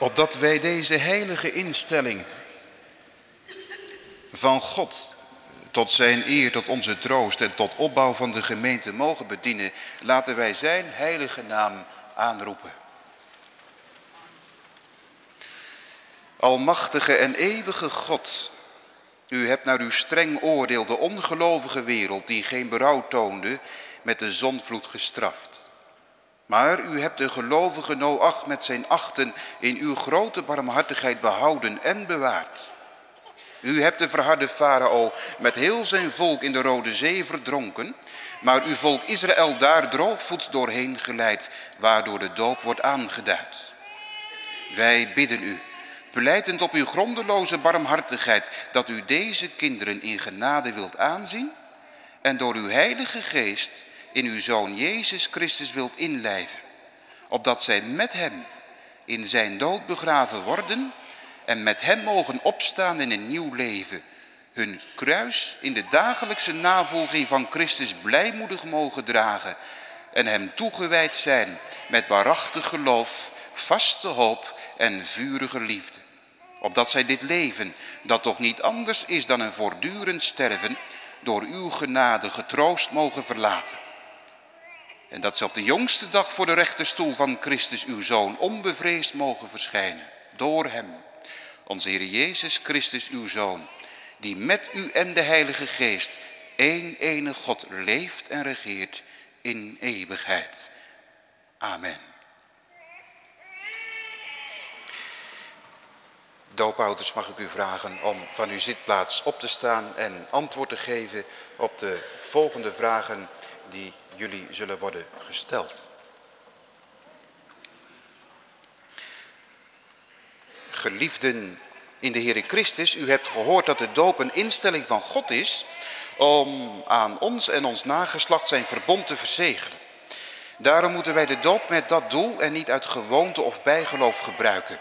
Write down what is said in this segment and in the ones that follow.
Opdat wij deze heilige instelling van God tot zijn eer, tot onze troost en tot opbouw van de gemeente mogen bedienen, laten wij zijn heilige naam aanroepen. Almachtige en eeuwige God, u hebt naar uw streng oordeel de ongelovige wereld die geen berouw toonde met de zonvloed gestraft. Maar u hebt de gelovige Noach met zijn achten in uw grote barmhartigheid behouden en bewaard. U hebt de verharde farao met heel zijn volk in de Rode Zee verdronken, maar uw volk Israël daar droogvoets doorheen geleid, waardoor de doop wordt aangeduid. Wij bidden u, pleitend op uw grondeloze barmhartigheid, dat u deze kinderen in genade wilt aanzien en door uw heilige geest in uw Zoon Jezus Christus wilt inlijven, opdat zij met hem in zijn dood begraven worden en met hem mogen opstaan in een nieuw leven, hun kruis in de dagelijkse navolging van Christus blijmoedig mogen dragen en hem toegewijd zijn met waarachtig geloof, vaste hoop en vurige liefde. Opdat zij dit leven, dat toch niet anders is dan een voortdurend sterven, door uw genade getroost mogen verlaten. En dat ze op de jongste dag voor de rechterstoel van Christus uw Zoon onbevreesd mogen verschijnen, door hem onze Heer Jezus Christus, uw Zoon, die met u en de Heilige Geest één enige God leeft en regeert in eeuwigheid. Amen. Doopouders mag ik u vragen om van uw zitplaats op te staan en antwoord te geven op de volgende vragen die jullie zullen worden gesteld. Geliefden in de Heer Christus, u hebt gehoord dat de doop een instelling van God is om aan ons en ons nageslacht zijn verbond te verzegelen. Daarom moeten wij de doop met dat doel en niet uit gewoonte of bijgeloof gebruiken.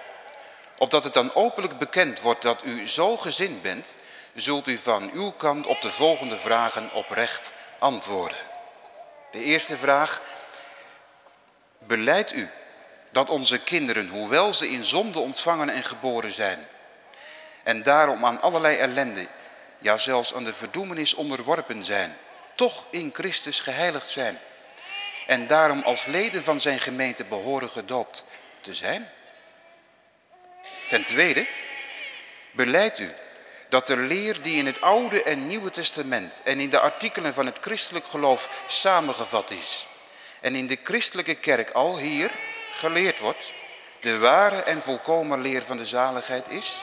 Opdat het dan openlijk bekend wordt dat u zo gezind bent, zult u van uw kant op de volgende vragen oprecht antwoorden. De eerste vraag, beleidt u dat onze kinderen, hoewel ze in zonde ontvangen en geboren zijn, en daarom aan allerlei ellende, ja zelfs aan de verdoemenis onderworpen zijn, toch in Christus geheiligd zijn en daarom als leden van zijn gemeente behoren gedoopt te zijn? Ten tweede, beleidt u dat de leer die in het Oude en Nieuwe Testament en in de artikelen van het christelijk geloof samengevat is en in de christelijke kerk al hier geleerd wordt, de ware en volkomen leer van de zaligheid is?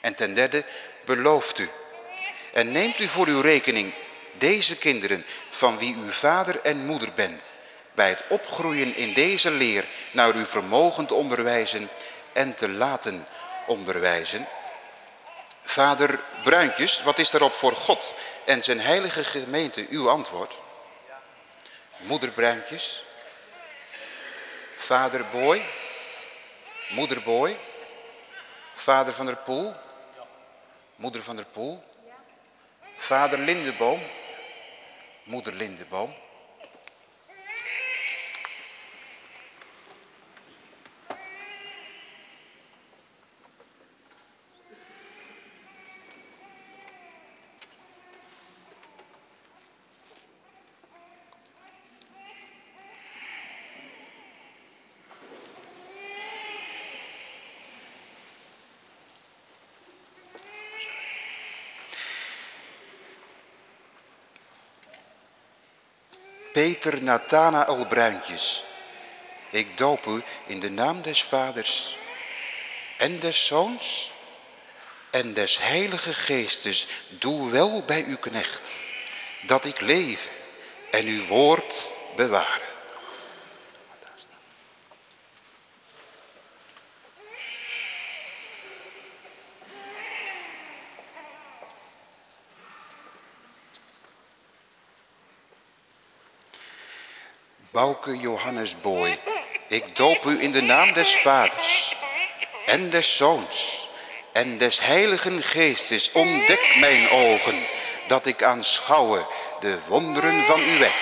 En ten derde, belooft u en neemt u voor uw rekening deze kinderen van wie u vader en moeder bent, bij het opgroeien in deze leer naar uw vermogen te onderwijzen en te laten onderwijzen. Vader Bruintjes, wat is daarop voor God en zijn heilige gemeente uw antwoord? Moeder Bruintjes, Vader Boy, Moeder Boy, Vader van der Poel, Moeder van der Poel, Vader Lindeboom, Moeder Lindeboom, Peter Nathanael Bruintjes. Ik doop u in de naam des vaders en des zoons en des heilige geestes. Doe wel bij uw knecht, dat ik leven en uw woord bewaren. Bouke Johannes Boy, ik doop u in de naam des Vaders en des Zoons en des Heiligen Geestes. Ontdek mijn ogen, dat ik aanschouwe de wonderen van uw wet.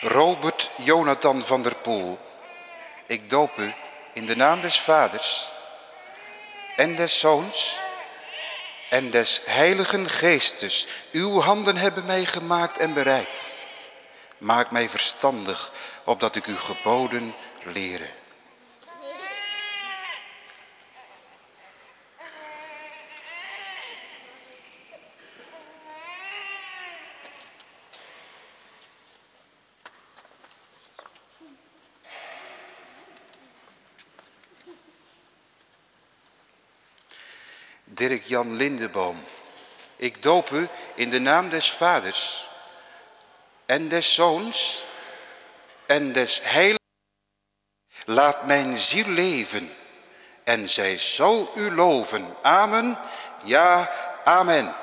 Robert Jonathan van der Poel ik doop u in de naam des Vaders en des Zoons en des Heiligen Geestes. Uw handen hebben mij gemaakt en bereid. Maak mij verstandig, opdat ik uw geboden leren. Dirk-Jan Lindeboom. Ik doop u in de naam des vaders en des zoons en des heiligen. Laat mijn ziel leven en zij zal u loven. Amen. Ja, amen.